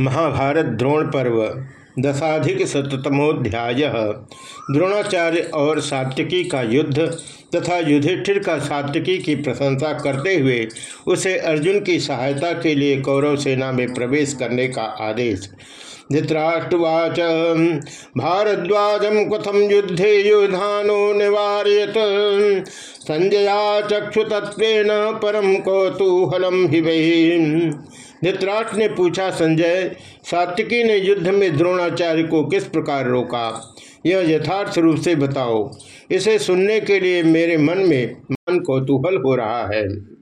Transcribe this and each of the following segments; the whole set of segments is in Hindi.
महाभारत द्रोण पर्व, दशाधिक शतमोध्याय द्रोणाचार्य और सात्यकी का युद्ध तथा युधिष्ठिर का सात्यकी की प्रशंसा करते हुए उसे अर्जुन की सहायता के लिए कौरव सेना में प्रवेश करने का आदेश। धृतराष्ट्रवाच भारद्वाज कथम युद्धे युधानो निवार्यत। संजया चक्षुतत्व परम कौतूहलम हि धृतराष्ट्र ने पूछा, संजय, सात्विकी ने युद्ध में द्रोणाचार्य को किस प्रकार रोका? यह यथार्थ रूप से बताओ। इसे सुनने के लिए मेरे मन में मन कौतूहल हो रहा है।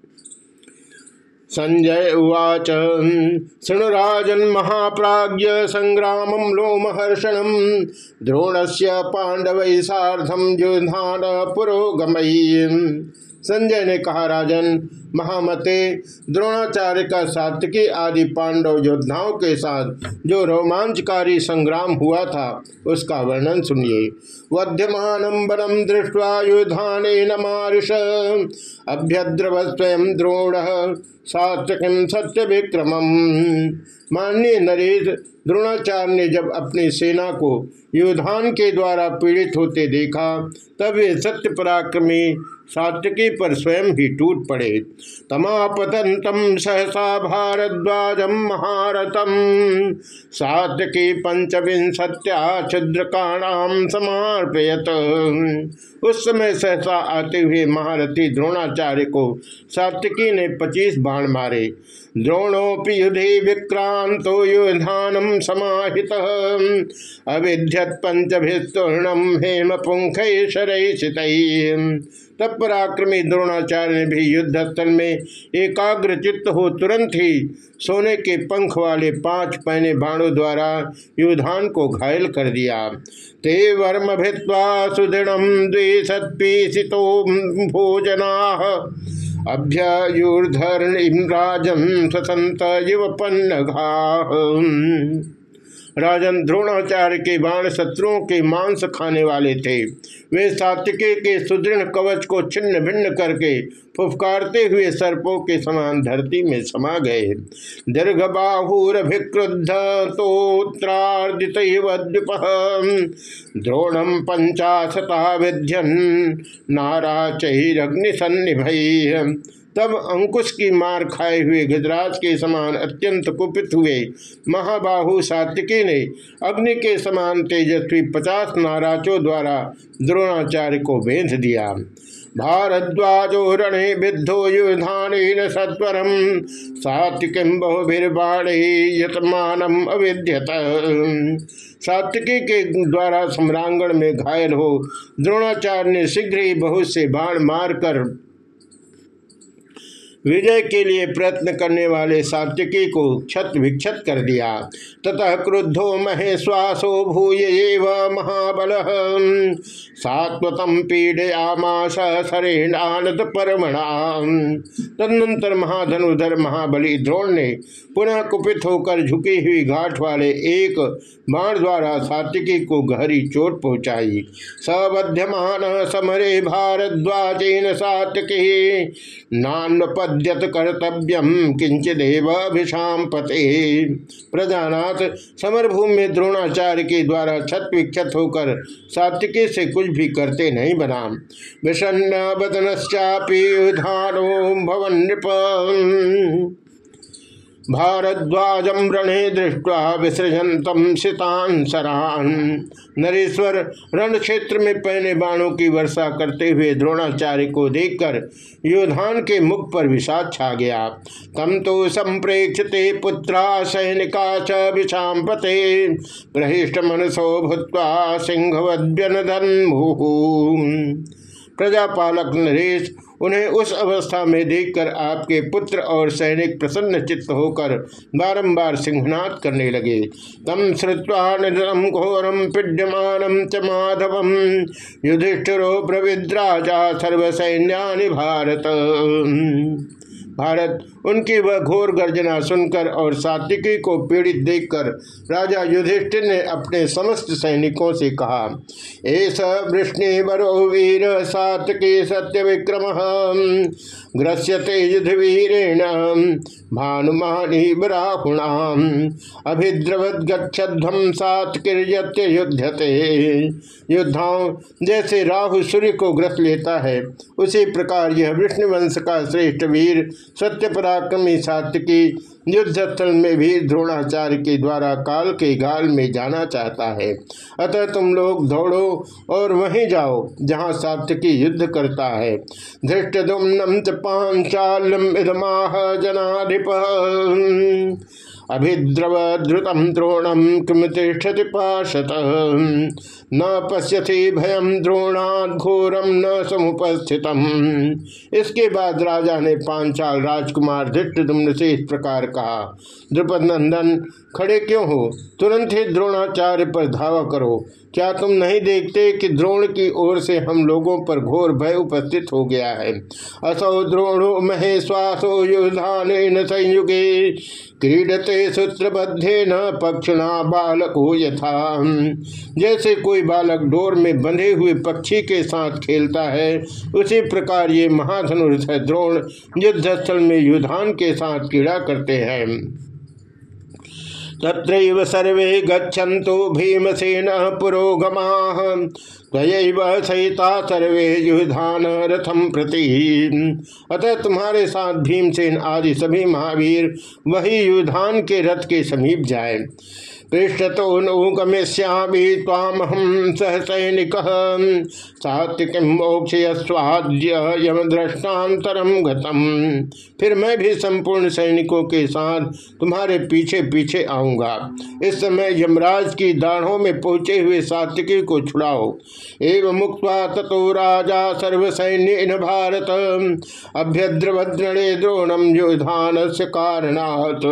संजय उवाच शृणुराजन महाप्राज्य संग्राम लोमहर्षण द्रोण से पांडव साधम युधान पुरोगमयी संजय ने कहा, राजन, महामते, द्रोणाचार्य का सात्विकी आदि पांडव योद्धाओं के साथ जो रोमांचकारी संग्राम हुआ था, उसका वर्णन सुनिए। वध्यमान बलम दृष्टवा युधान मारिष अभ्यद्रव स्वयं द्रोण, सात्विक सत्य विक्रम माननीय नरेश द्रोणाचार्य ने जब अपनी सेना को युधान के द्वारा पीड़ित होते देखा, तब वे सत्य पराक्रमी सात्यकी पर स्वयं ही टूट पड़े। तमापतंतम सहसा भारद्वाज महारथम सात्यकी पंचविंशत्या छिद्रकाणाम समर्पयत। उस समय सहसा आते हुए महारथी द्रोणाचार्य को सात्यकी ने पच्चीस बाण मारे। द्रोणोपि युधि विक्रांतो युधानम समाहित। अविध्यत पंचभिस्तूर्णम हेम पुंख तब पराक्रमी द्रोणाचार्य ने भी युद्ध स्थल में एकाग्र चित्त हो तुरंत ही सोने के पंख वाले पाँच पैने बाणों द्वारा युधान को घायल कर दिया। ते वर्म भित्वा सुदृढ़ भोजना। अभ्यूर्धर्म राजन स्वसंत युवपन्न घा राजन द्रोणाचार्य के बाण शत्रुओं के मांस खाने वाले थे। वे सात्विके के सुदृढ़ कवच को छिन्न भिन्न करके फुफकारते हुए सर्पों के समान धरती में समा गए। दीर्घ बाहुरभिक्रुद्ध तोत्रार्जित द्रोणम पंचाशता विध्यन नारा चैरग्निसन्निभय तब अंकुश की मार खाए हुए गजराज के समान अत्यंत कुपित हुए। महाबाहु सात्विकी ने अग्नि के समान तेजस्वी पचास नाराजों द्वारा द्रोणाचार्य को बेंध दिया। भारद्वाजो रणे विद्धो युधान सत्वरम सात्विकीम बहुभिर्बाणे यतमानम अविद्यत। सात्विकी के द्वारा सम्रांगण में घायल हो द्रोणाचार्य ने शीघ्र ही बहुत से बाण मारकर विजय के लिए प्रयत्न करने वाले सात्यकी को क्षत विक्षत कर दिया। ततः क्रुद्धो महेश्वासो भूय महाबल। सात्वतम पीड़यामाश सरेणानत परमणा तदनंतर महाधनुधर महाबली द्रोण ने पुनः कुपित होकर झुकी हुई घाट वाले एक बाण द्वारा सात्विकी को गहरी चोट पहुंचाई। सबध्यमान समरे भारद्वाजेन सात्विकी। नान्वपद अद्यत कर्तव्यम किंचिदेवाभिषाम पते प्रजानाथ, समरभूमि में द्रोणाचार्य के द्वारा छत विक्षत होकर सात्विकी से कुछ भी करते नहीं बना विषन्न बदनश्चापी धारो भवन नृप भारद्वाजम रणे दृष्टवा विसृजंतम शितान सरान। नरेश्वर रण क्षेत्र में पहने बाणों की वर्षा करते हुए द्रोणाचार्य को देखकर योधान के मुख पर विषाद छा गया। तम तो संप्रेक्षते पुत्रा सैनिका च विषाम पते प्रहिष्ट मनसो भूत्वा सिंहवद्यन धन प्रजापालक नरेश उन्हें उस अवस्था में देखकर आपके पुत्र और सैनिक प्रसन्न चित्त होकर बारंबार सिंहनाथ करने लगे। तम श्रुवा निधम घोरम पिड्यमान च माधव। युधिष्ठिरो प्रविद्राजा सर्वसैन्य भारत। भारत उनकी वह घोर गर्जना सुनकर और सात्विकी को पीड़ित देखकर राजा युधिष्ठिर ने अपने समस्त सैनिकों से कहा ऐसा वृष्णि वरो वीर, सात्विकी सत्य विक्रम ग्रस्यते भानुमानी बराहुणाम। अभिद्रवत गच्छध्वम सात किर्यत्य युद्धते युद्धाओं जैसे राहु सूर्य को ग्रस लेता है, उसी प्रकार यह विष्णुवंश का श्रेष्ठ वीर सत्य पराक्रमी सात्विकी युद्ध स्थल में भी द्रोणाचार्य के द्वारा काल के गाल में जाना चाहता है। अतः तुम लोग दौड़ो और वहीं जाओ, जहाँ सात्विकी युद्ध करता है। धृष्ट दुम्नम च पांचालम इदमाह जनाधिप अभिद्रवद्रुतम द्रोणम किम तिष्ठति पाशत न पश्यति भयम द्रोणाद घोरम न समुपस्थित इसके बाद राजा ने पांचाल राजकुमार धृष्टुम्न से इस प्रकार कहा, द्रुपद नंदन, खड़े क्यों हो? तुरंत ही द्रोणाचार्य पर धावा करो। क्या तुम नहीं देखते कि द्रोण की ओर से हम लोगों पर घोर भय उपस्थित हो गया है? असौ द्रोणो महेश्वासो युधान संयुगे, क्रीडते सूत्रबद्धे न पक्षिणा बालको यथा। जैसे कोई बालक डोर में बंधे हुए पक्षी के साथ खेलता है, उसी प्रकार ये महाधनुष द्रोण युद्धस्थल में युधान के साथ क्रीड़ा करते हैं। तत्रैव सर्वे गच्छन्तु भीमसेन पुरोगमाः। त्वयैव सहिता सर्वे युधान रथम प्रति। अतः तुम्हारे साथ भीमसेन आदि सभी महावीर वही युधान के रथ के समीप जाए। पृष्ठतो नो गमिष्यामी तामहम सह सैनिक। सात्विक मोक्ष स्वाद्य यम दृष्टान्तरम गतम। फिर मैं भी संपूर्ण सैनिकों के साथ तुम्हारे पीछे पीछे आऊँगा। इस समय यमराज की दाढ़ों में पहुँचे हुए सात्विकी को छुड़ाओ। एवं मुक्त तथो राजा सर्वसैन्य भारत। अभ्यद्रभद्रणे द्रोणम योधान से कारणात्।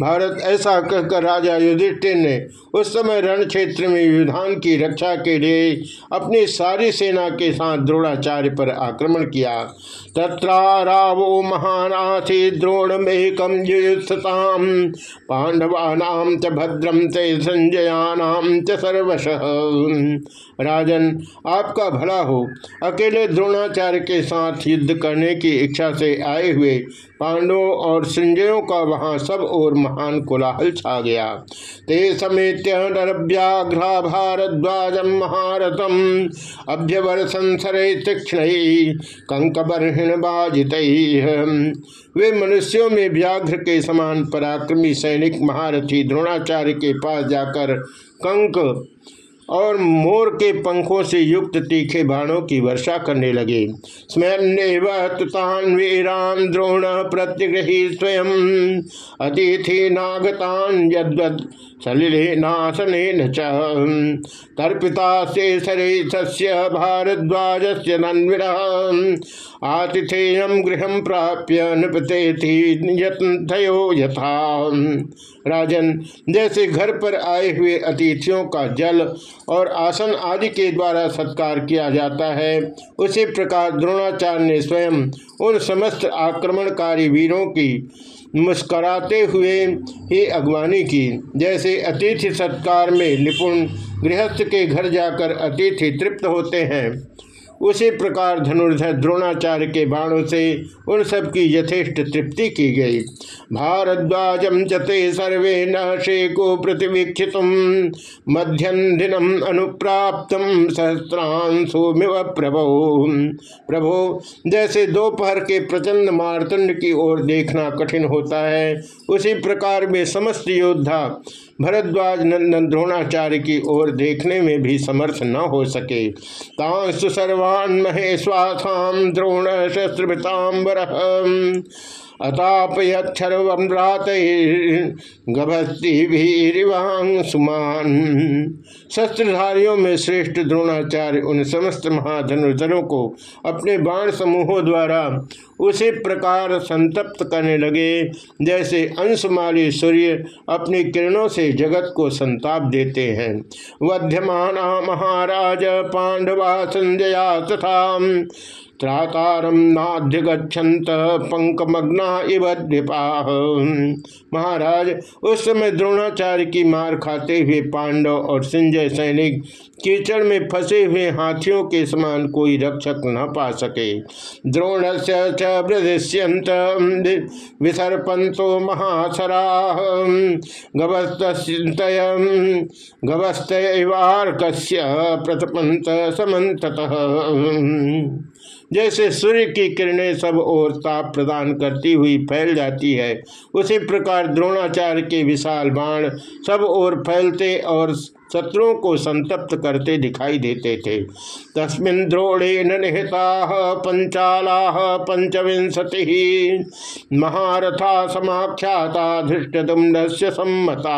भारत ऐसा कहकर राजा युधिष्ठिर ने उस समय रण क्षेत्र में विधान की रक्षा के लिए अपनी सारी सेना के साथ द्रोणाचार्य पर आक्रमण किया। तत्रावो महानाथि द्रोणमेकम युयुत्सताम पांडवानाम च भद्रम ते संजयानाम च सर्वश। राजन, आपका भला हो। अकेले द्रोणाचार्य के साथ युद्ध करने की इच्छा से आए हुए पांडवों और संजयों का वहाँ सब और महान कोलाहल छा गया। ते समेत्य नरव्याघ्रा भारद्वाज महारथम। अभ्यवर्षन संसरे तीक्षण। कंकबर्हिण बाजित वे मनुष्यों में व्याघ्र के समान पराक्रमी सैनिक महारथी द्रोणाचार्य के पास जाकर कंक और मोर के पंखों से युक्त तीखे बाणों की वर्षा करने लगे। स्मरण वीरान द्रोण प्रत्यग्रही स्वयं। अतिथि नागतान यद्वद सलिलेनासनेन च। तर्पिता से सरेशस्य भारद्वाज से आतिथेय गृह प्राप्य नृपते थयो यथा। राजन, जैसे घर पर आए हुए अतिथियों का जल और आसन आदि के द्वारा सत्कार किया जाता है, उसी प्रकार द्रोणाचार्य ने स्वयं उन समस्त आक्रमणकारी वीरों की मुस्कराते हुए ही अगवानी की। जैसे अतिथि सत्कार में निपुण गृहस्थ के घर जाकर अतिथि तृप्त होते हैं। उसी प्रकार धनुर्धर द्रोणाचार्य के बाणों से उन सब की यथेष्ट तृप्ति की गई। भारद्वाजम चते सर्वे न शेको प्रतिवीक्षित मध्यम अनुप्राप्त सहस्रांशुमिव प्रभो। प्रभो, जैसे दोपहर के प्रचंड मारतंड की ओर देखना कठिन होता है, उसी प्रकार में समस्त योद्धा भरद्वाज नंदन द्रोणाचार्य की ओर देखने में भी समर्थ न हो सके। तांसु सर्वान् महेश्वासाम द्रोण शस्त्रतांबर अतापयक्षरवम्रात सुमान। शस्त्रधारियों में श्रेष्ठ द्रोणाचार्य उन समस्त महाधनुर्धरों को अपने बाण समूहों द्वारा उसी प्रकार संतप्त करने लगे, जैसे अंशमाली सूर्य अपनी किरणों से जगत को संताप देते हैं। वध्यमाना महाराज, पांडवा संजया तथा गच्छन्त पंकमग्ना इव महाराज, उस समय द्रोणाचार्य की मार खाते हुए पांडव और संजय सैनिक कीचड़ में फंसे हुए हाथियों के समान कोई रक्षक न पा सके। द्रोण से वृद्यंत विसर्पंतो महासरा। गवस्त गवस्तवार्कस्य प्रतपंत समत जैसे सूर्य की किरणें सब ओर ताप प्रदान करती हुई फैल जाती है, उसी प्रकार द्रोणाचार्य के विशाल बाण सब ओर फैलते और शत्रुओं को संतप्त करते दिखाई देते थे। तस्मिन द्रोणे निहिता पंचाला पंचविंशति। महारथा समाख्याता धृष्टुम्न सम्मता।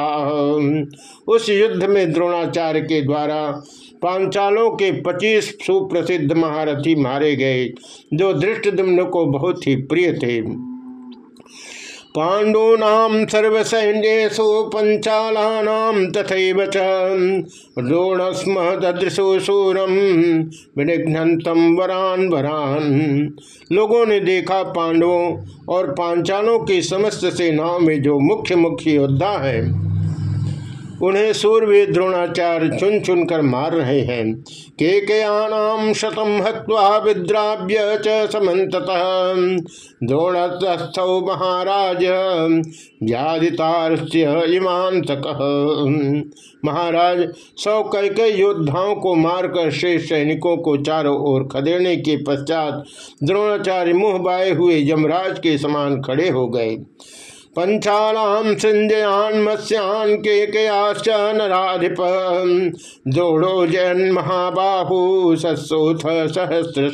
उस युद्ध में द्रोणाचार्य के द्वारा पांचालों के पच्चीस सुप्रसिद्ध महारथी मारे गए, जो दृष्टदुम्न को बहुत ही प्रिय थे। पाण्डूनां सर्वसैन्येषु पञ्चालानां तथैव च। द्रोणस्म ददृशो शूरम विनिघ्नतम वरान वरान। लोगों ने देखा पांडवों और पांचालों की समस्त सेनाओं में जो मुख्य मुख्य योद्धा है उन्हें सूर्य द्रोणाचार्य चुन चुन कर मार रहे हैं। के कयानाम शतम हत्वा विद्राव्य च समत महाराज व्याधितार्य तक महाराज, सौ कई योद्धाओं को मारकर शेष सैनिकों को चारों ओर खदेड़ने के पश्चात द्रोणाचार्य मुँह बाए हुए यमराज के समान खड़े हो गए। पंचालाम संजयान मत्स्यान के नाधिप जोड़ो जैन महाबाहु सत्सोथ सहस्र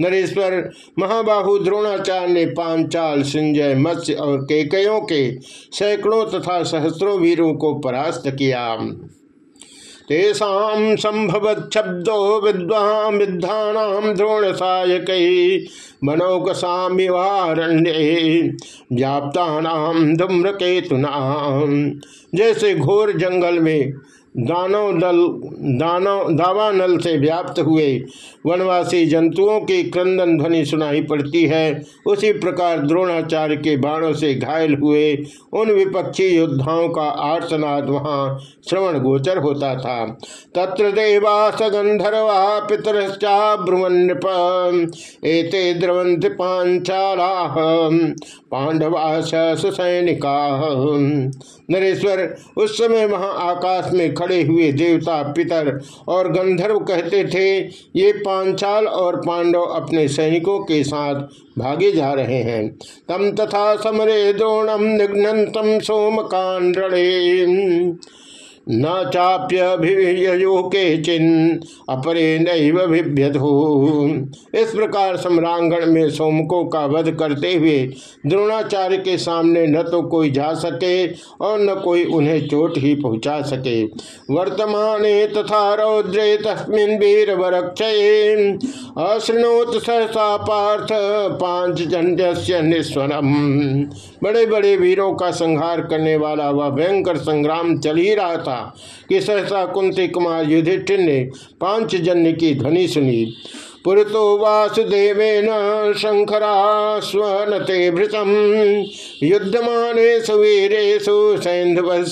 नरेश्वर महाबाहु द्रोणाचार्य ने पांचाल संजय मत्स्य और केकयों के सैकड़ों तथा सहस्रों वीरों को परास्त किया। तेषा संभवत शब्दो विद्वान विद्धानां द्रोण सायक मनोकसामिवारण्य व्याप्ता धूम्रकेतुना। जैसे घोर जंगल में दानव दल, दानव दावानल से व्याप्त हुए वनवासी जंतुओं की क्रंदन ध्वनि सुनाई पड़ती है। उसी प्रकार द्रोणाचार्य के बाणों से घायल हुए उन विपक्षी योद्धाओं का आर्तनाद वहाँ श्रवण गोचर होता था। तत्र देवास गंधर्वा पितरश्चा ब्रुवन्नप, एते द्रवंत पांचाला पांडवा सैनिका नरेश्वर, उस समय वहाँ आकाश में खड़े हुए देवता पितर और गंधर्व कहते थे, ये पांचाल और पांडव अपने सैनिकों के साथ भागे जा रहे हैं। तम तथा समरे द्रोणम निघ्नतम सोम कांड्रणे न चाप्यभियो के चिन्ह अपरे नैवभिभ्यधो इस प्रकार सम्रांगण में सोमकों का वध करते हुए द्रोणाचार्य के सामने न तो कोई जा सके और न कोई उन्हें चोट ही पहुँचा सके। वर्तमान तथा रौद्रे तस्मिन वीर वरक्षये अशृणोत सहसा पार्थ पाँच जंड्य निस्वरम बड़े बड़े वीरों का संहार करने वाला वह भयंकर संग्राम चल ही रहा था। कि सहसा कुंती कुमार युधिष्ठिर ने पाँच जन्य की ध्वनि सुनी। पुरतो वासुदेवेन शंखरा स्वनते भृतम। युद्धमाने सुवीरेशु सैंधवस्याभिरक्षुपुषु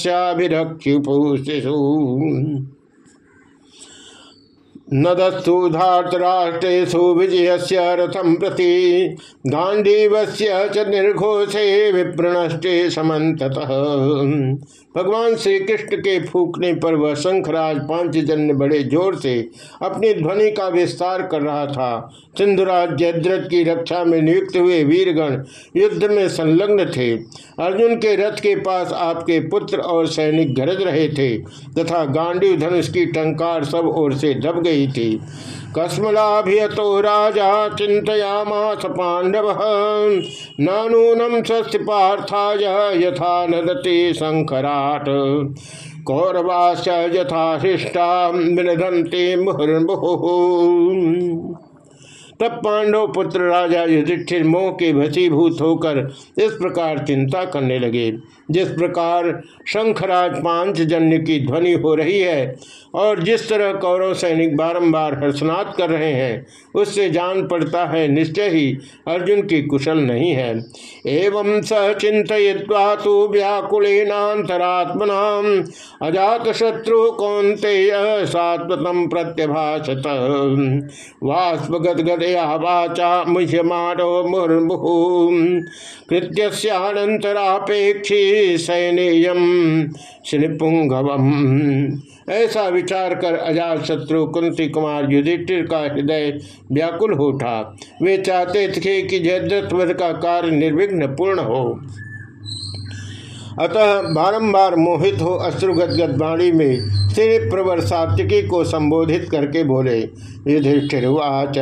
नदस्तु धातराष्ट्रेशु विजय से रथम प्रति गांडीवस्य च निर्घोषे विप्रणष्टे समत भगवान श्री कृष्ण के फूकने पर वह शंखराज पाँच जन बड़े ज़ोर से अपनी ध्वनि का विस्तार कर रहा था। सिंधुराज जयद्रथ की रक्षा में नियुक्त हुए वीरगण युद्ध में संलग्न थे। अर्जुन के रथ के पास आपके पुत्र और सैनिक गरज रहे थे तथा गांडी धनुष की टंकार सब ओर से दब गई थी। कस्मलाभियतो राजा चिंतयामास पांडव नानूनम स्वस्थ पार्थाय यथा नदते शंकराट कौरवाश यथा हृष्टा मुहुर्मुहु। तब पांडव पुत्र राजा युधिष्ठिर मोह के भसीभूत होकर इस प्रकार चिंता करने लगे। जिस प्रकार शंखराज पाँच जन्य की ध्वनि हो रही है और जिस तरह कौरव सैनिक बारंबार हर्षनाद कर रहे हैं, उससे जान पड़ता है निश्चय ही अर्जुन की कुशल नहीं है। एवं स चिंतवा तो व्याकुलेनातरात्मना अजात शत्रु कौंते सात्वतम प्रत्यभाषत वास्पगदगदया वाचा मुह्यमानो मुर्मुहु। कृत्यस्यानंतरापेक्षी सैनेयम श्रीपुंगवम। ऐसा विचार कर अजात शत्रु कुंती कुमार युधिष्ठिर का हृदय व्याकुल हो उठा। वे चाहते थे कि जयद्रथ वध का कार्य निर्विघ्न पूर्ण हो। अतः बारंबार मोहित हो अश्रुगदगद वाणी में श्री प्रवर सात्विकी को संबोधित करके बोले, युधिष्ठिर्वाच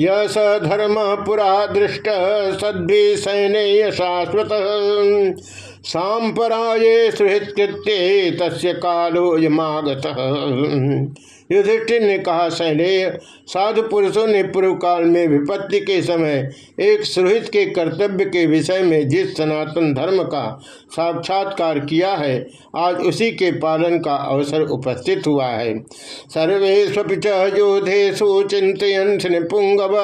यह स धर्म पुरा दृष्ट, सद्भि सैन्य शाश्वत। सांपराये सुहृत्कृत्य तस्य कालो यमागत युधिष्ठिर ने कहा सैन्य साधु पुरुषों ने पूर्व काल में विपत्ति के समय एक सुहित के कर्तव्य के विषय में जिस सनातन धर्म का साक्षात्कार किया है, आज उसी के पालन का अवसर उपस्थित हुआ है। सर्वेशि योधेशु चिंतन पुंगव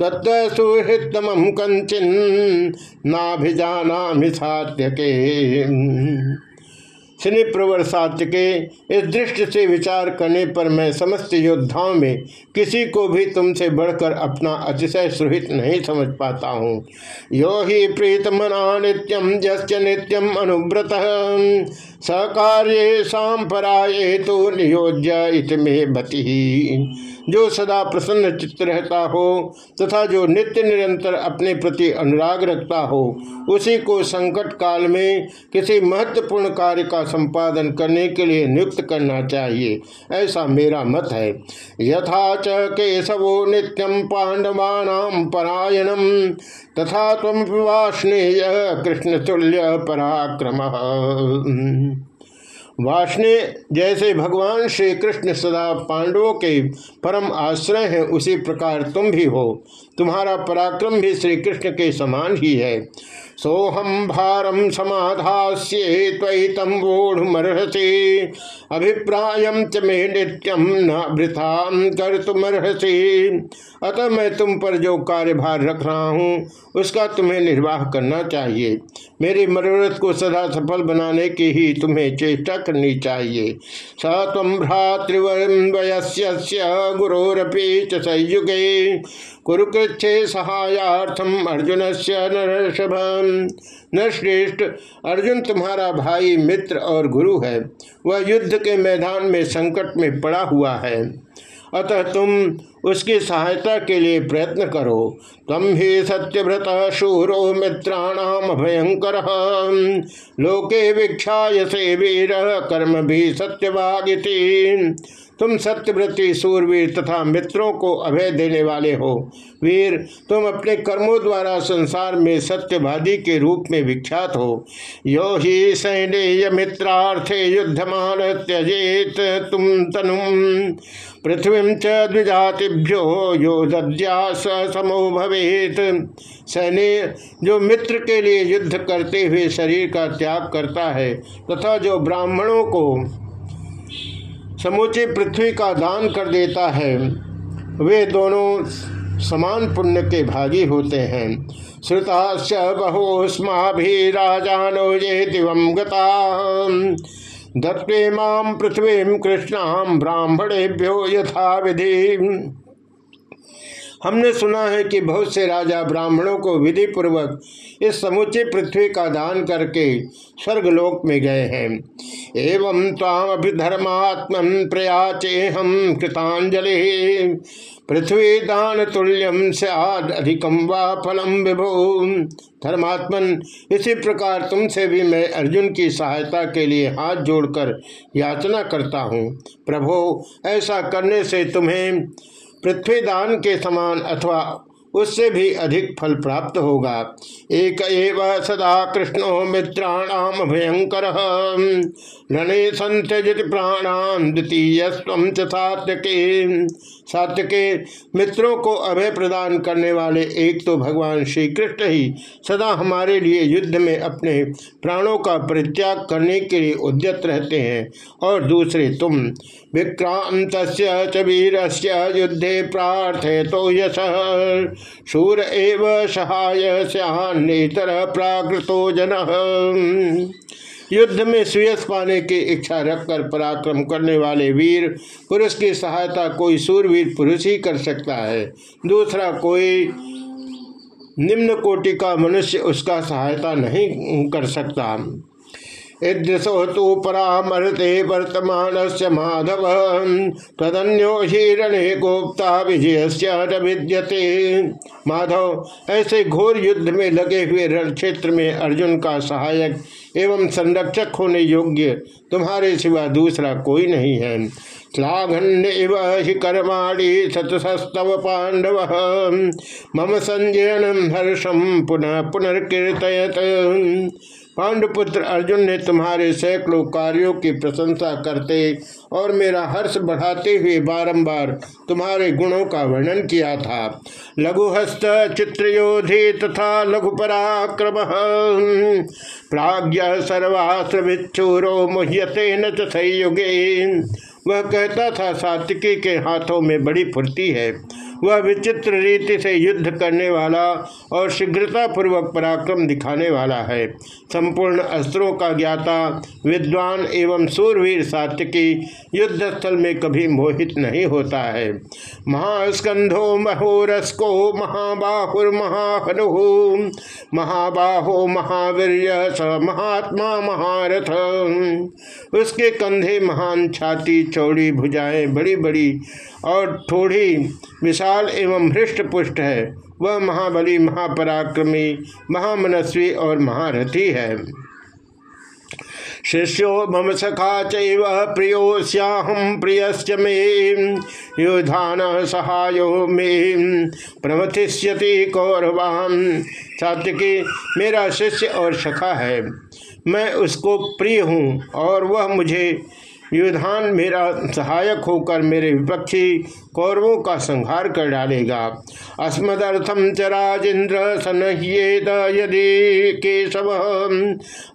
तत्व सुहृतम कंचिन नाभिजाना के शनि प्रवर के इस दृष्टि से विचार करने पर मैं समस्त योद्धाओं में किसी को भी तुमसे बढ़कर अपना अतिशय सुहित नहीं समझ पाता हूँ। यो ही प्रीत मना नित्यम जस्य नित्यम अनुव्रत। सकार्य सांपराये तो नियोज्य इतमे बति। जो सदा प्रसन्न चित्त रहता हो तथा जो नित्य निरंतर अपने प्रति अनुराग रखता हो, उसी को संकट काल में किसी महत्वपूर्ण कार्य का संपादन करने के लिए नियुक्त करना चाहिए, ऐसा मेरा मत है। यथा च केशवो नित्यम पांडवानाम परायणम तथा तम वाष्णेय कृष्ण तुल्य पराक्रम वाष्णे जैसे भगवान श्री कृष्ण सदा पांडवों के परम आश्रय हैं, उसी प्रकार तुम भी हो। तुम्हारा पराक्रम भी श्री कृष्ण के समान ही है। सोहम भारम समाधास्ये त्वयि तम वोढ़मर्हसे। अभिप्राय च मे नित्यम न वृथा कर तुमर्हसे अतः मैं तुम पर जो कार्यभार रख रहा हूँ, उसका तुम्हें निर्वाह करना चाहिए। मेरे मनोरथ को सदा सफल बनाने की ही तुम्हें चेष्टा करनी चाहिए। स तम भ्रातृवयस्य गुरोरपी च संयुगे। कुरुकृच्छे सहायार्थम अर्जुन से नरषभ नरश्रेष्ठ अर्जुन तुम्हारा भाई, मित्र और गुरु है। वह युद्ध के मैदान में संकट में पड़ा हुआ है। अतः तुम उसकी सहायता के लिए प्रयत्न करो। तम ही सत्यव्रत शूरो मित्राणाम भयंकर लोके विख्याय से वीर, कर्म भी सत्यवागिति। तुम सत्यव्रती सूरवीर तथा मित्रों को अभय देने वाले हो। वीर, तुम अपने कर्मों द्वारा संसार में सत्यवादी के रूप में विख्यात हो। यो ही सैन्य मित्रार्थे युद्धमान त्यजेत तुम तनुम पृथ्वी च द्विजातिभ्यो यो समो भवेत। सैन्य, जो मित्र के लिए युद्ध करते हुए शरीर का त्याग करता है तथा जो ब्राह्मणों को समूचे पृथ्वी का दान कर देता है। वे दोनों समान पुण्य के भागी होते हैं। श्रुता बहुस्मा भी राजानो ये दिवम गता। दत्ते माम पृथ्वी कृष्णाम ब्राह्मणेभ्यो यथा विधि हमने सुना है कि बहुत से राजा ब्राह्मणों को विधि पूर्वक इस समुचे पृथ्वी का दान करके स्वर्गलोक में गए हैं। एवं ताम अभिधर्मात्म प्रयाचे हम कृतांजलि। पृथ्वी दान तुल्यम से आद अधिकम व फलम विभो। धर्मात्मन, इसी प्रकार तुमसे भी मैं अर्जुन की सहायता के लिए हाथ जोड़कर याचना करता हूँ। प्रभो, ऐसा करने से तुम्हें पृथ्वी दान के समान अथवा उससे भी अधिक फल प्राप्त होगा। एक एव सदा कृष्णो मित्राणाम भयंकर रणे संत्यजित प्राणान द्वितीय सात्यके सात्यके मित्रों को अभय प्रदान करने वाले एक तो भगवान श्री कृष्ण ही सदा हमारे लिए युद्ध में अपने प्राणों का परित्याग करने के लिए उद्यत रहते हैं और दूसरे तुम विक्रांत च वीर युद्धे प्रार्थे तो यश। शूर एव सहाय सन्तर प्राकृतो जन। युद्ध में सुयस पाने की इच्छा रखकर पराक्रम करने वाले वीर, पुरुष की सहायता कोई सूरवीर पुरुष ही कर सकता है। दूसरा, कोई निम्न कोटि का मनुष्य उसका सहायता नहीं कर सकता। ईदृशो तो परामरते वर्तमान से माधव तदन्यो हिरणे गोप्ता विजय विद्यते। माधव, ऐसे घोर युद्ध में लगे हुए रण क्षेत्र में अर्जुन का सहायक एवं संरक्षक होने योग्य तुम्हारे सिवा दूसरा कोई नहीं है। श्लाघन्यव हि कर्माणि सतसस्तव पांडव। मम संजयन हर्षम पुनः पुनर्कीर्तयत। पांडुपुत्र अर्जुन ने तुम्हारे सैकड़ों कार्यों की प्रशंसा करते और मेरा हर्ष बढ़ाते हुए बारंबार तुम्हारे गुणों का वर्णन किया था। लघुहस्त चित्रयोधि तथा लघु पराक्रम प्राज्ञ सर्वास्त्र मुह्यते न वह कहता था, सात्विकी के हाथों में बड़ी फुर्ती है। वह विचित्र रीति से युद्ध करने वाला और शीघ्रता पूर्वक पराक्रम दिखाने वाला है। संपूर्ण अस्त्रों का ज्ञाता, विद्वान एवं सूरवीर सात्यकी युद्ध स्थल में कभी मोहित नहीं होता है। महास्कंधो महोरस्को महाबाहुर महाहनु। महाबाहो महावीर स महात्मा महारथ। उसके कंधे महान छाती चौड़ी भुजाएँ बड़ी बड़ी और थोड़ी विशाल एवं हृष्ट पुष्ट है। वह महाबली, महापराक्रमी, महामनस्वी और महारथी है। शिष्यो मम सखा चैव स्याहम प्रियश्च मे। युधान सहायो मे। प्रमथिष्यति कौरवान। सात्यकी मेरा शिष्य और सखा है। मैं उसको प्रिय हूँ और वह मुझे युधान मेरा सहायक होकर मेरे विपक्षी कौरवों का संहार कर डालेगा। अस्मदर्थम च राजेन्द्र सनह्येद यदि केशव।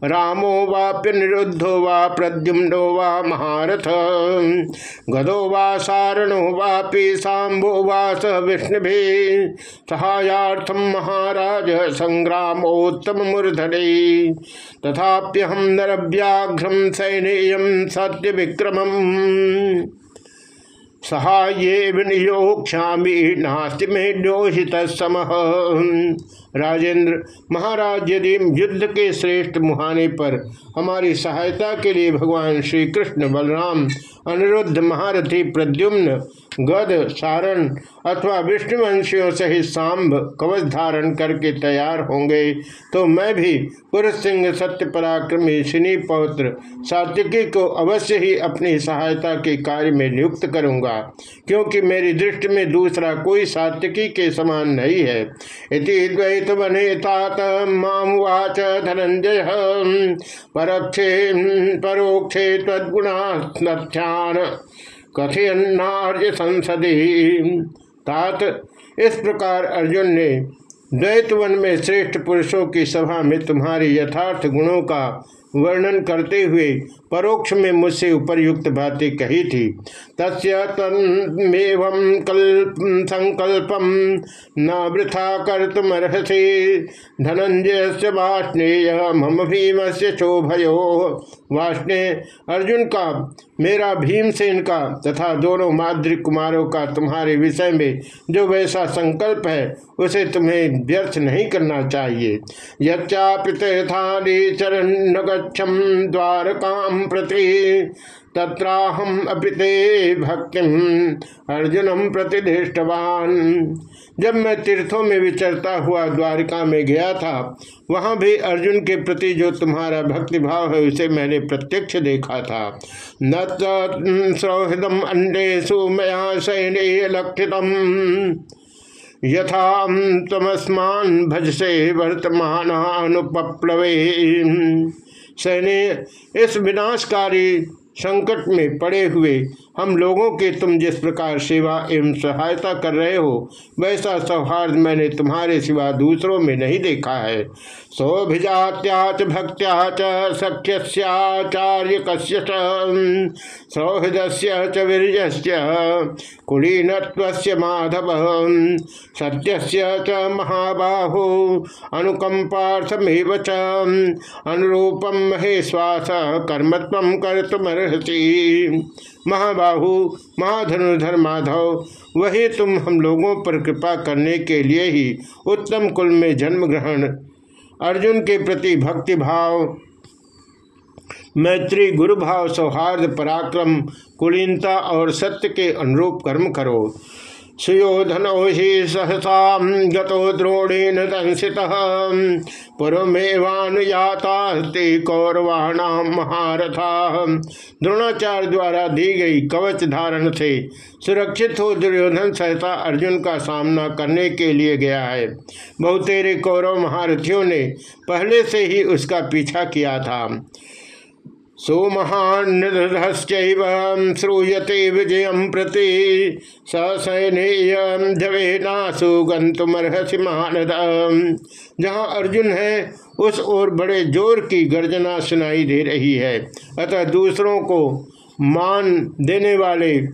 रामो वाप्य निरुद्धो वा प्रद्युम्नो वा महारथ। गदो वा सारणो वापि सांबो वा स विष्णु सहायार्थम महाराज संग्रामोत्तम मूर्धने तथाप्यहम नरव्याघ्रम सैनेयम सत्य विक्रमम सहाये विनियोक्षा नास्ति में न्योहित सम। राजेंद्र महाराज यदि युद्ध के श्रेष्ठ मुहाने पर हमारी सहायता के लिए भगवान श्री कृष्ण बलराम, अनिरुद्ध महारथी प्रद्युम्न, गद, सारण अथवा विष्णुवंशियों सहित सांब कवच धारण करके तैयार होंगे तो मैं भी पुरुष सिंह सत्य पराक्रमी सिनी पौत्र सात्विकी को अवश्य ही अपनी सहायता के कार्य में नियुक्त करूँगा, क्योंकि मेरी दृष्टि में दूसरा कोई सात्विकी के समान नहीं है। इति द्वैत बने तात मामुवाच धनंजय परक्षे परोक्षे तद्गुणाध्यान कथयन्नार्य संसदी तात, इस प्रकार अर्जुन ने द्वैतवन में श्रेष्ठ पुरुषों की सभा में तुम्हारी यथार्थ गुणों का वर्णन करते हुए परोक्ष में मुझसे उपरयुक्त बातें कही थी। तस्य तमेव कल्प न वृथा कर तुम अर्हसी धनंजय से वाष्णेय मम भीम से शोभयो। वाष्णे, अर्जुन का, मेरा भीमसेन का तथा दोनों माद्री कुमारों का तुम्हारे विषय में जो वैसा संकल्प है, उसे तुम्हें व्यर्थ नहीं करना चाहिए। यच्चापि तीर्थानि चरण गच्छम द्वारकाम प्रति तत्राहम अपिते भक्ति अर्जुनम प्रतिष्ठवान। जब मैं तीर्थों में विचरता हुआ द्वारिका में गया था, वहाँ भी अर्जुन के प्रति जो तुम्हारा भक्तिभाव है, उसे मैंने प्रत्यक्ष देखा था। न सौहृदम अंडे सुमया सैन्य लक्षितम। यथा तमस्मान भजसे वर्तमान अनुपप्लवे सैन्य इस विनाशकारी संकट में पड़े हुए हम लोगों के तुम जिस प्रकार सेवा एवं सहायता कर रहे हो, वैसा सौहार्द मैंने तुम्हारे सिवा दूसरों में नहीं देखा है। सौभिजात्याच भक्त्या च सख्यस्याचार्य कश्य सौहृद च वीर्य कुलीन माधव सत्य च महाबाहो अनुकंपार्थमेव च अनुरूपम महेश्वास कर्मत्व कर्तमर्हसी महाबाहु महाधनुधर माधव, वही तुम हम लोगों पर कृपा करने के लिए ही उत्तम कुल में जन्म ग्रहण, अर्जुन के प्रति भक्ति भाव मैत्री गुरु भाव सौहार्द, पराक्रम, कुलीनता और सत्य के अनुरूप कर्म करो। सुयोधनो हि सहसा गतो द्रोणेन दंसित पूर्वमेवानुयातास्ते कौरवाणाम महारथा। द्रोणाचार्य द्वारा दी गई कवच धारण से सुरक्षित हो दुर्योधन सहसा अर्जुन का सामना करने के लिए गया है। बहुतेरे कौरव महारथियों ने पहले से ही उसका पीछा किया था। सोमहान्नश्चैव श्रूयते विजय प्रति। सैनेय जवेनासु गंतुमर्हसि महानद जहाँ अर्जुन है, उस ओर बड़े ज़ोर की गर्जना सुनाई दे रही है। अतः दूसरों को मान देने वाले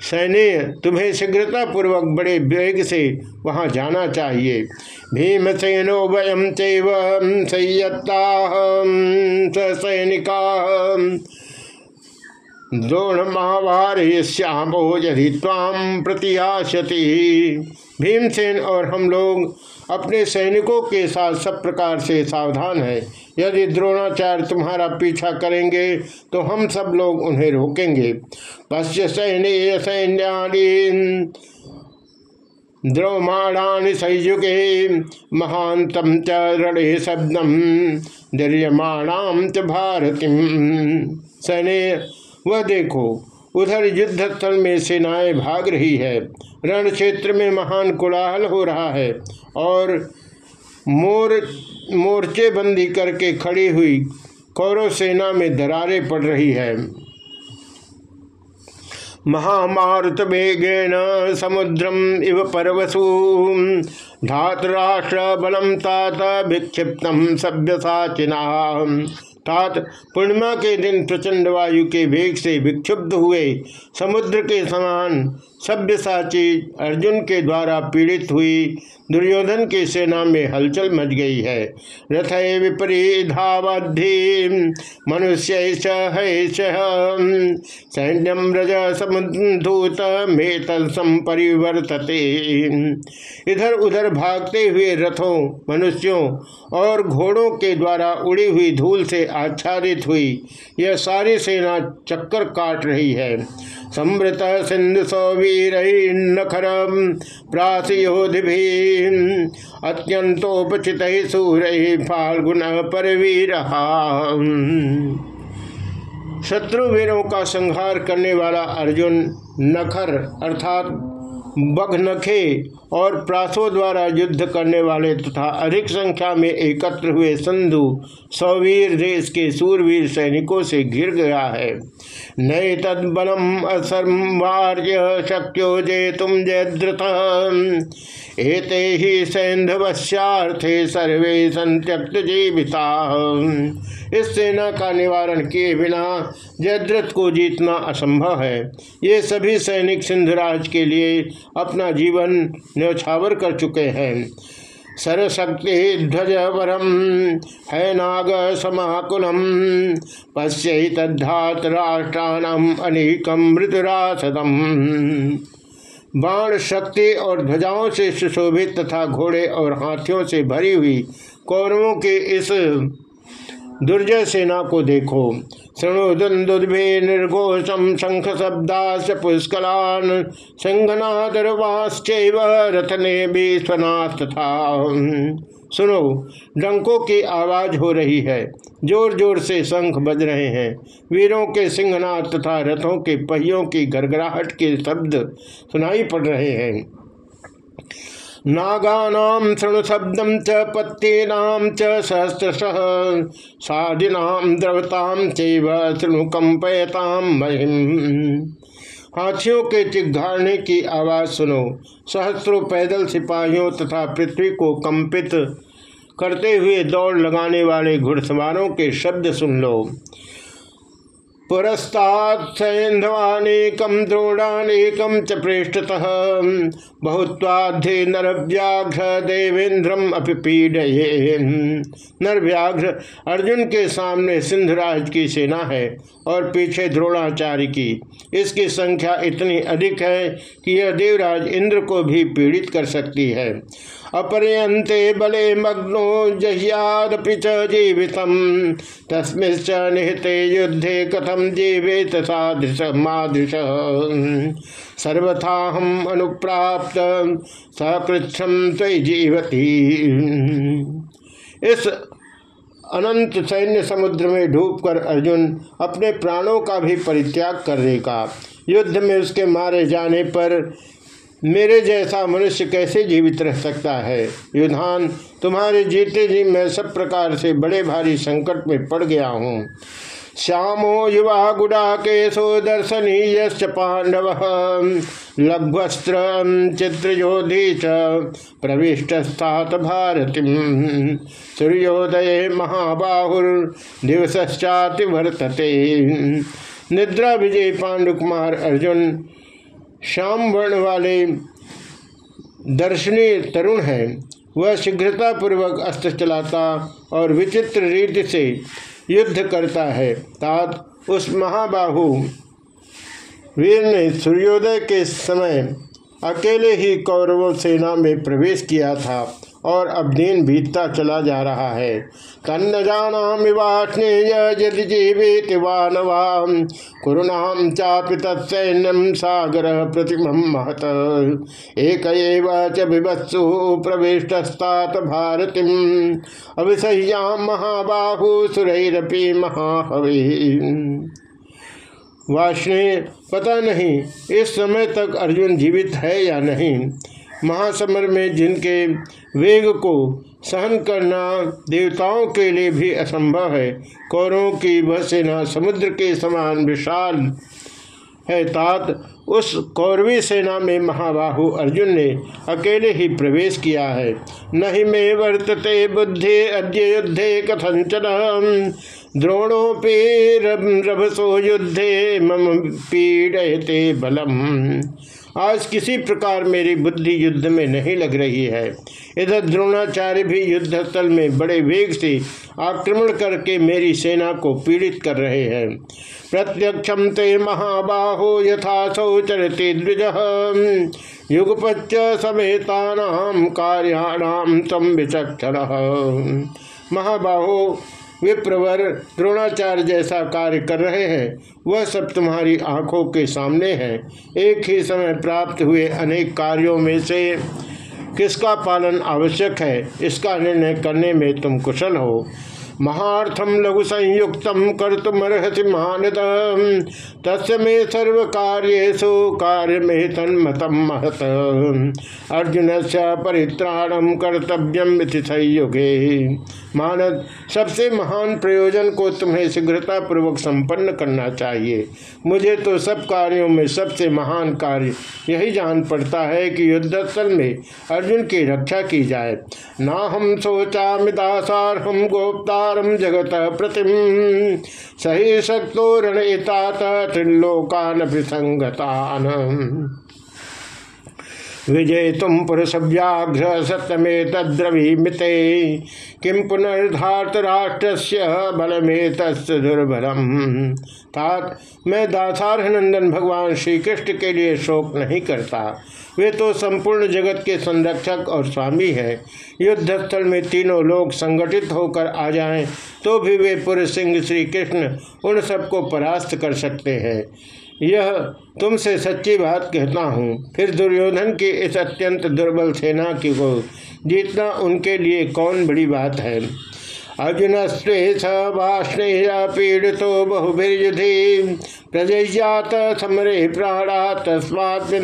सैन्य तुम्हें शीघ्रता पूर्वक बड़े वेग से वहाँ जाना चाहिए। भीमसेनो वयम चैव संयत्ता, सैनिका। द्रोण महावार श्याम यदि ताम प्रतियाशति। भीमसेन और हम लोग अपने सैनिकों के साथ सब प्रकार से सावधान है। यदि द्रोणाचार्य तुम्हारा पीछा करेंगे तो हम सब लोग उन्हें रोकेंगे। पश्य सैन्य सैन्यानी द्रौमाणानि संयुगे महांतम च रणे शब्दम दीर्यमाणाम च भारती सैन्य, वह देखो उधर युद्ध स्थल में सेनाएँ भाग रही है। रण क्षेत्र में महान कोलाहल हो रहा है और मोर मोर्चे बंदी करके खड़ी हुई कौरव सेना में दरारें पड़ रही है। महामारुत वेगेन समुद्रम इव परवसु धातराष्ट्र बलम तात विक्षिप्तम सभ्य साचिना अर्थात पूर्णिमा के दिन प्रचंड वायु के वेग से विक्षुब्ध हुए समुद्र के समान सभ्य साची अर्जुन के द्वारा पीड़ित हुई दुर्योधन की सेना में हलचल मच गई है। रथ विपरीधावधि, मनुष्य सैन्यम रज समुद्रूत में परिवर्तते इधर उधर भागते हुए रथों, मनुष्यों और घोड़ों के द्वारा उड़ी हुई धूल से आच्छादित हुई। यह सारी सेना चक्कर काट रही है। समृत सिंधु सौवीर नखर प्रासयोधि अत्यंतोपचित सूर फाल्गुन परवीर शत्रुवीरों का संहार करने वाला अर्जुन नखर, अर्थात बघनखे और प्रासों द्वारा युद्ध करने वाले तथा अधिक संख्या में एकत्र हुए संधु सौवीर देश के सूरवीर सैनिकों से घिर गया है। नए तदबलम असर्वार्य शक्यो जय तुम जयद्रथ एते ही सैंधवश्यार्थे सर्वे संत्यक्त जीविता। इस सेना का निवारण किए बिना जयद्रथ को जीतना असंभव है। ये सभी सैनिक सिंधुराज के लिए अपना जीवन न्यौछावर कर चुके हैं। सरशक्ति ध्वज वरम, है नाग समाकुलम, पश्य तद्धात राष्ट्राणम अनेकम मृतरासदम। बाण शक्ति और ध्वजाओं से सुशोभित तथा घोड़े और हाथियों से भरी हुई कौरवों के इस दुर्जय सेना को देखो। शृणुदुन्दुद्भे निर्घोषम शंख शब्दाश पुष्कलान रथने भी तथा सुनो, डंकों की आवाज़ हो रही है। ज़ोर ज़ोर से शंख बज रहे हैं। वीरों के सिंहनाथ तथा रथों के पहियों की गरगराहट के शब्द सुनाई पड़ रहे हैं। नागानां शृणु शब्दं च पत्तीनां च सहस्रश साधिनां, द्रवतां चैव शृणु महिम हाथियों के चिघाड़ने की आवाज़ सुनो। सहस्रों पैदल सिपाहियों तथा पृथ्वी को कंपित करते हुए दौड़ लगाने वाले घुड़सवारों के शब्द सुन लो। पुरस्तात्सैन्धवानेकम द्रोणानेकम च पृष्ठतः बहुत्वाध्ये नरव्याघ्र देवेंद्रम अपीडये नरव्याघ्र अर्जुन के सामने सिंधराज की सेना है और पीछे द्रोणाचार्य की। इसकी संख्या इतनी अधिक है कि यह देवराज इंद्र को भी पीड़ित कर सकती है। अपरयंते बले मग्नो जह्यादपि तस्मिश्च निहते युद्धे कथम जीवेत सादृश मादृश सर्वथा हम अनुप्राप्त सकृच्छम त्वयि जीवती। इस अनंत सैन्य समुद्र में डूबकर अर्जुन अपने प्राणों का भी परित्याग कर देगा युद्ध में उसके मारे जाने पर मेरे जैसा मनुष्य कैसे जीवित रह सकता है? युधान, तुम्हारे जीते जी मैं सब प्रकार से बड़े भारी संकट में पड़ गया हूँ। श्यामो युवा गुड़ा केशो दर्शनीय पांडव। लघ्वस्त्र चित्रयोधी च प्रविष्टस्तात भारती सूर्योदय महाबाहुर्दिवश्चाति वर्तते निद्रा विजय पांडुकुमार अर्जुन श्याम वर्ण वाले दर्शनीय तरुण हैं, वह शीघ्रतापूर्वक अस्त्र चलाता और विचित्र रीति से युद्ध करता है। तात उस महाबाहु वीर ने सूर्योदय के समय अकेले ही कौरव सेना में प्रवेश किया था। और अब दिन बीतता चला जा रहा है। तन्न जानामिवास्नेय यदि जीवित कुरुणाम चापि तत्सैन्यम सागर प्रतिम महत। एक च विवत्सु प्रविष्टस्तात भारतीम। अभिसह्याम महाबाहु सुरैरपि महाहवि। वाष्णे पता नहीं, इस समय तक अर्जुन जीवित है या नहीं? महासमर में जिनके वेग को सहन करना देवताओं के लिए भी असंभव है। कौरों की वह सेना समुद्र के समान विशाल है, तात उस कौरवी सेना में महाबाहु अर्जुन ने अकेले ही प्रवेश किया है। नहीं में वर्तते बुद्धि अद्य युद्धे कथंचन द्रोणोपी रभसो युद्धे मम पीड़ते बलम। आज किसी प्रकार मेरी बुद्धि युद्ध में नहीं लग रही है। इधर द्रोणाचार्य भी युद्ध स्थल में बड़े वेग से आक्रमण करके मेरी सेना को पीड़ित कर रहे हैं। प्रत्यक्षम ते महाबाहो यथा चरती द्विज। युगपच्च समेता कार्याणाम तम विचक्षण महाबाहो विप्रवर द्रोणाचार्य जैसा कार्य कर रहे हैं। वह सब तुम्हारी आँखों के सामने है। एक ही समय प्राप्त हुए अनेक कार्यों में से किसका पालन आवश्यक है, इसका निर्णय करने में तुम कुशल हो। महार्थम लघु संयुक्त कर्तुमर्हति मानद तस् मे सर्व कार्येशु कार्य में तन्मतम महत। अर्जुन से परित्राणम कर्तव्यम संयुगे। मानद सबसे महान प्रयोजन को तुम्हें शीघ्रता पूर्वक संपन्न करना चाहिए। मुझे तो सब कार्यों में सबसे महान कार्य यही जान पड़ता है कि युद्धस्थल में अर्जुन की रक्षा की जाए। ना हम सोचा मिदासार, हम गोप्तारम जगत प्रतिम। सही शक्तो रणिता त्रिलोकान संगतान विजय तुम पुरुष व्याघ्र सत्यमे तद्रवीमिते किम पुनर्धात राष्ट्र बल में तस् दुर्बलम। तात, मैं दासारह नंदन भगवान श्री कृष्ण के लिए शोक नहीं करता। वे तो संपूर्ण जगत के संरक्षक और स्वामी हैं। युद्ध स्थल में तीनों लोग संगठित होकर आ जाएँ तो भी वे पुरुष सिंह श्री कृष्ण उन सबको परास्त कर सकते हैं। यह तुमसे सच्ची बात कहता हूँ। फिर दुर्योधन की इस अत्यंत दुर्बल सेना की को जीतना उनके लिए कौन बड़ी बात है? अर्जुन वाष्णेय पीड़ित बहुभिर्युधि। प्रजयात समरे प्राणा तस्मात्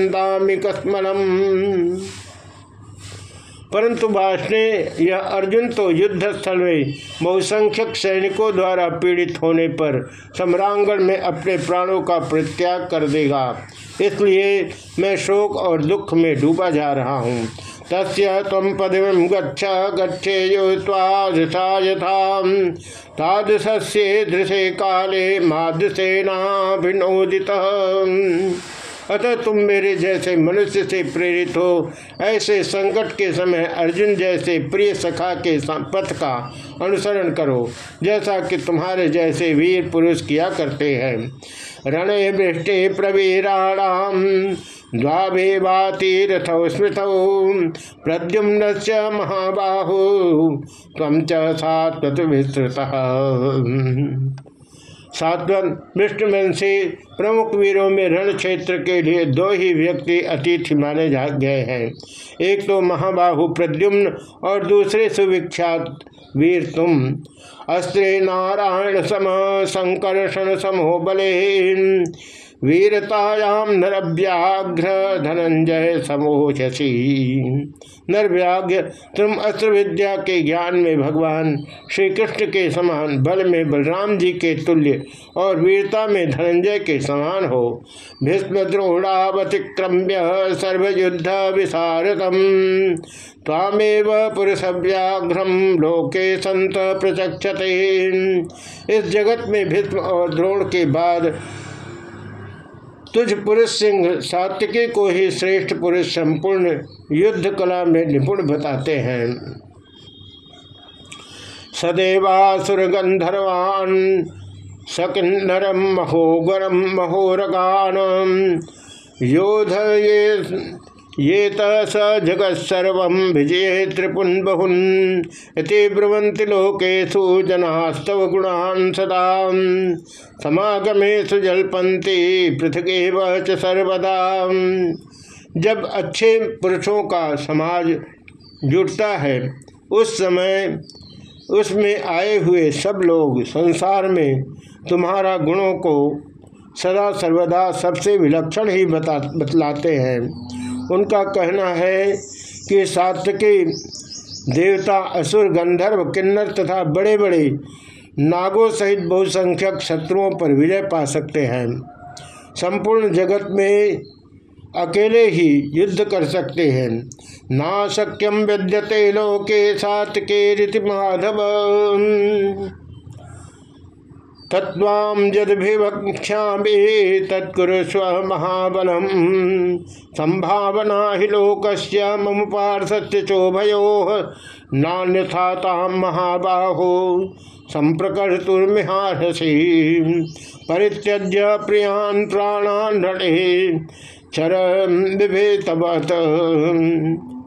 परंतु ने यह अर्जुन तो युद्ध स्थल में बहुसंख्यक सैनिकों द्वारा पीड़ित होने पर सम्रांगण में अपने प्राणों का परित्याग कर देगा। इसलिए मैं शोक और दुख में डूबा जा रहा हूँ। तस्य तम पदवीं गच्छ, गच्छेयो त्वादृशा यथा तादृशस्ये दृशे काले मादृशेनाभिनोदितः। अतः तुम मेरे जैसे मनुष्य से प्रेरित हो। ऐसे संकट के समय अर्जुन जैसे प्रिय सखा के पथ का अनुसरण करो, जैसा कि तुम्हारे जैसे वीर पुरुष किया करते हैं। रणे वृष्टि प्रवीराणाम द्वाभेवातीरथौ स्मृतौ प्रद्युम्न महाबाहु तम च सात्वत सातवन से प्रमुख वीरों में रण क्षेत्र के लिए दो ही व्यक्ति अतिथि माने जा गए हैं। एक तो महाबाहु प्रद्युम्न और दूसरे सुविख्यात वीर तुम। अस्त्र नारायण सम संकर्षण समो बले वीरतायाम नरव्याघ्र धनंजय समोचसी। नरव्याघ्र तुम अस्त्र विद्या के ज्ञान में भगवान श्री कृष्ण के समान बल में बलराम जी के तुल्य और वीरता में धनंजय के समान हो। भीष्म द्रोणावतिक्रम्य सर्वयुद्ध विशारदम तामेव पुरुष व्याघ्रम लोके संत प्रचक्षते। इस जगत में भीष्म और द्रोण के बाद तुझ पुरुष सिंह सात्विकी को ही श्रेष्ठ पुरुष संपूर्ण युद्ध कला में निपुण बताते हैं। सदैवासुर गंधर्वान सकिन्नरम महोगरम महोरगान। योध ये ये स जगत्सर्व विजय त्रिपुन बहुन इति ब्रुवंति लोकेशु जनास्तव गुणान सदा। समागमेशु जलपंती पृथ्वी च सर्वदा। जब अच्छे पुरुषों का समाज जुटता है, उस समय उसमें आए हुए सब लोग संसार में तुम्हारा गुणों को सदा सर्वदा सबसे विलक्षण ही बता, बतलाते हैं। उनका कहना है कि सात्विकी देवता असुर गंधर्व किन्नर तथा बड़े बड़े नागों सहित बहुसंख्यक शत्रुओं पर विजय पा सकते हैं। संपूर्ण जगत में अकेले ही युद्ध कर सकते हैं। ना शक्यम विद्यते लोके सात्विके रीति माधव तत्वाम यदभिवक्ष्यामि तत्कुरुस्व महाबलम संभावना ही लोकस्य, मम पार्श्व चोभयो नान्यथा महाबाहो संप्रकर्तुर्मिहारसी परित्यज्य प्रियान प्राणान रे चर विभेतवत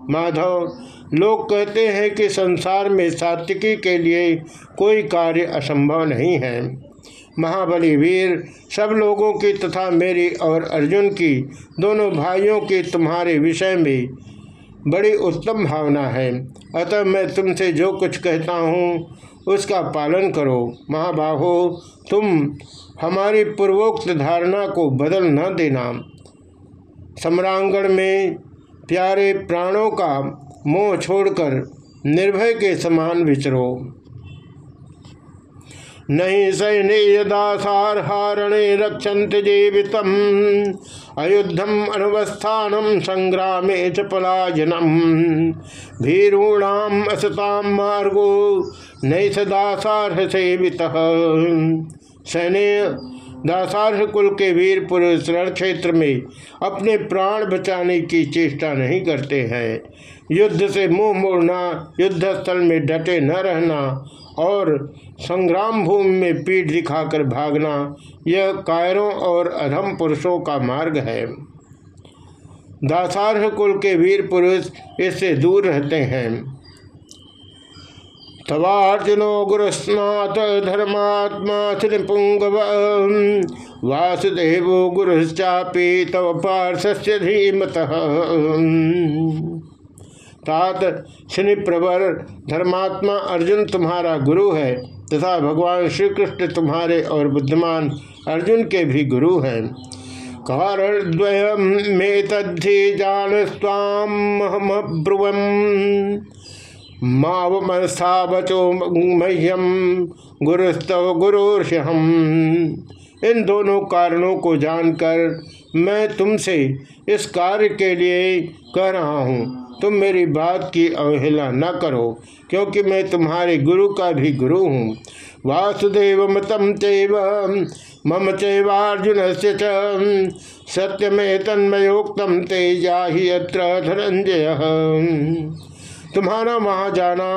माधव लोग कहते हैं कि संसार में सात्विकी के लिए कोई कार्य असंभव नहीं है। महाबली वीर सब लोगों की तथा मेरी और अर्जुन की, दोनों भाइयों की तुम्हारे विषय में बड़ी उत्तम भावना है। अतः मैं तुमसे जो कुछ कहता हूँ, उसका पालन करो। महाबाहो, तुम हमारी पूर्वोक्त धारणा को बदल न देना। सम्रांगण में प्यारे प्राणों का मोह छोड़कर निर्भय के समान विचरो। नहीं सैन्य दासारहारणे रक्षंत जीवित अयुद्धम अनवस्थान संग्राम च पलायनम। भीरूणाम असताम मार्गो नहीं सदासारह सेवित। सैन्य दासारह कुल के वीर पुरुष रण क्षेत्र में अपने प्राण बचाने की चेष्टा नहीं करते हैं। युद्ध से मुँह मोड़ना युद्ध स्थल में डटे न रहना और संग्राम भूमि में पीठ दिखाकर भागना, यह कायरों और अधम पुरुषों का मार्ग है। दासारह कुल के वीर पुरुष इससे दूर रहते हैं। तवार्जुनो गुरुस्नात धर्मात्मा श्रीपुंगव वासुदेव गुरुश्चापी तव पार्श्व धीमत। तात शनि प्रवर धर्मात्मा अर्जुन तुम्हारा गुरु है, तथा भगवान श्री कृष्ण तुम्हारे और बुद्धिमान अर्जुन के भी गुरु हैं। कारणद्वयम मे तद्धि जान स्वाम ब्रुवम मावमस्थावचो मह्यम, गुरुस्तव गुरुर्षहम। इन दोनों कारणों को जानकर मैं तुमसे इस कार्य के लिए कह रहा हूँ। तुम मेरी बात की अवहेला न करो, क्योंकि मैं तुम्हारे गुरु का भी गुरु हूँ। वासुदेव मतम चैव, मम चैवार्जुन से सत्यमे तन्मयोक्तम तेजा ही अत्र धनंजय। तुम्हारा वहाँ जाना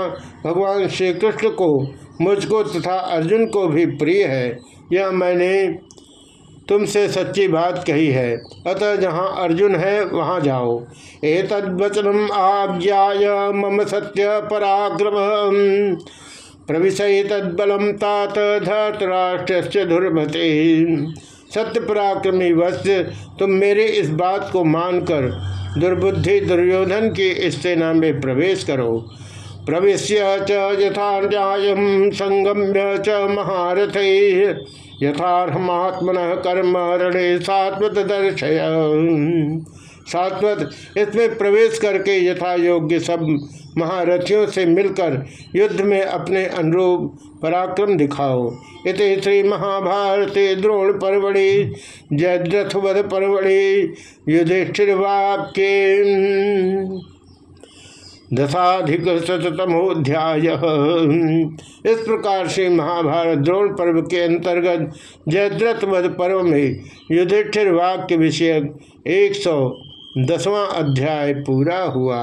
भगवान श्री कृष्ण को, मुझको तथा अर्जुन को भी प्रिय है। यह मैंने तुमसे सच्ची बात कही है। अतः जहाँ अर्जुन है, वहाँ जाओ। ए तद्वचनम आज्ञाय, मम सत्य पराक्रम प्रविशय तद्बलम तात धतराष्ट्र दुर्भते सत्य पराक्रमी वत्स्य तुम मेरे इस बात को मानकर दुर्बुद्धि दुर्योधन की इस सेना में प्रवेश करो। प्रवेश च यथा संगम्य च महारथ। यथात्मन कर्म रणे सात्वत दर्शय। सात्वत, इसमें प्रवेश करके यथा योग्य सब महारथियों से मिलकर युद्ध में अपने अनुरूप पराक्रम दिखाओ। इत श्री महाभारते द्रोण परवड़ी, जयद्रथवध परवड़ी, युधिष्ठिर वाक्य दशाधिक शतमोध्याय इस प्रकार से महाभारत द्रोण पर्व के अंतर्गत जयद्रथ वध पर्व में युधिष्ठिर वाक्य विषयक एक सौ दसवां अध्याय पूरा हुआ।